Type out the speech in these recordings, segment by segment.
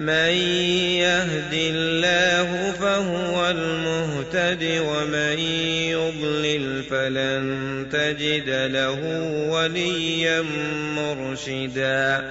من يهد الله فهو المهتد ومن يضلل فلن تجد له وليا مرشدا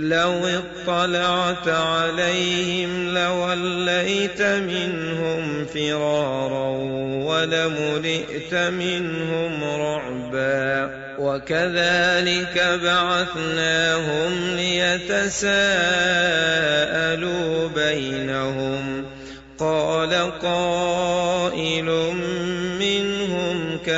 لو اطلعت عليهم لوليت منهم فرارا ولملئت منهم رعبا وكذلك بعثناهم ليتساءلوا بينهم قال قائل منهم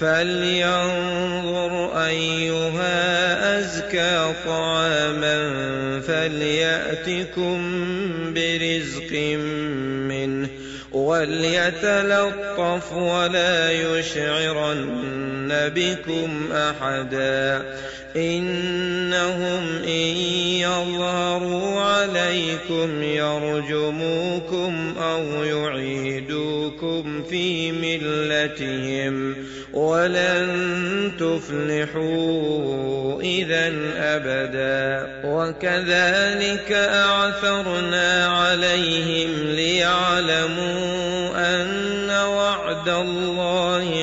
فلينظر ايها ازكى طعاما فلياتكم برزق منه وليتلطف ولا يشعرن بكم أحدا. إنهم إن يظهروا عليكم يرجموكم أو يعيدوكم في ملتهم ولن تفلحوا اذا أبدا. وكذلك أعثرنا عليهم ليعلموا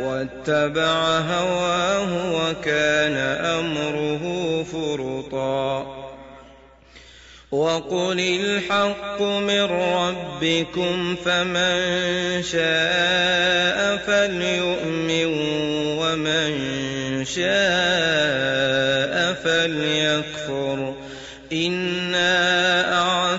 واتبع هواه وكان أمره فرطا. وقل الحق من ربكم فمن شاء فليؤمن ومن شاء فليكفر. إنا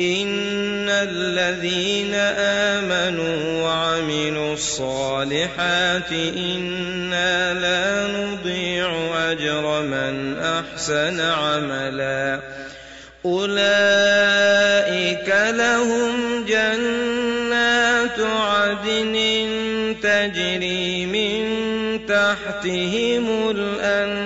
إن الذين آمنوا وعملوا الصالحات إنا لا نضيع أجر من أحسن عملا أولئك لهم جنات عدن تجري من تحتهم الأنهار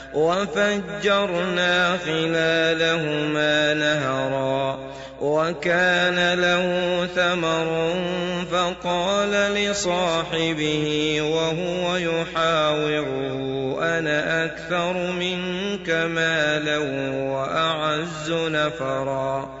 وفجرنا خلالهما نهرا وكان له ثمر فقال لصاحبه وهو يحاوره أنا أكثر منك مالا وأعز نفرا.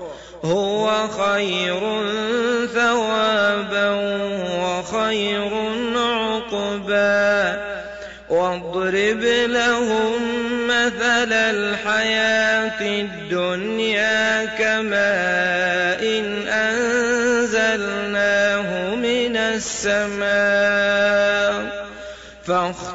هو خير ثوابا وخير عقبا. واضرب لهم مثل الحياة الدنيا كماء إن أنزلناه من السماء.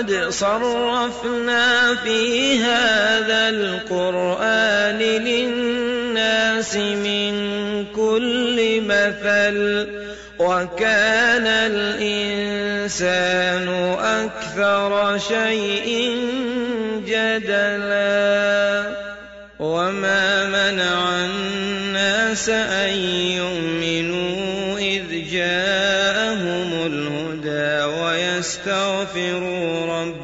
ولقد صرفنا في هذا القرآن للناس من كل مثل وكان الإنسان أكثر شيء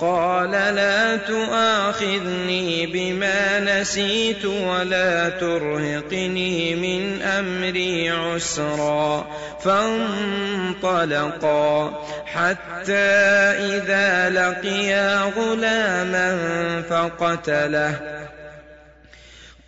قال لا تؤاخذني بما نسيت ولا ترهقني من أمري عسرا فانطلقا حتى إذا لقيا غلاما فقتله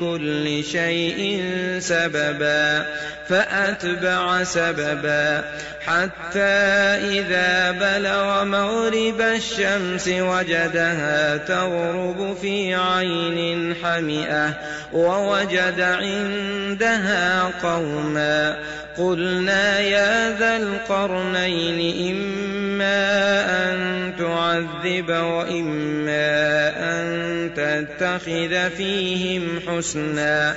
كل شيء سببا فأتبع سببا. حتى إذا بلغ مغرب الشمس وجدها تغرب في عين حمئة ووجد عندها قوما. قلنا يا ذا القرنين إما أن تعذب وإما أن تتخذ فيهم حسنا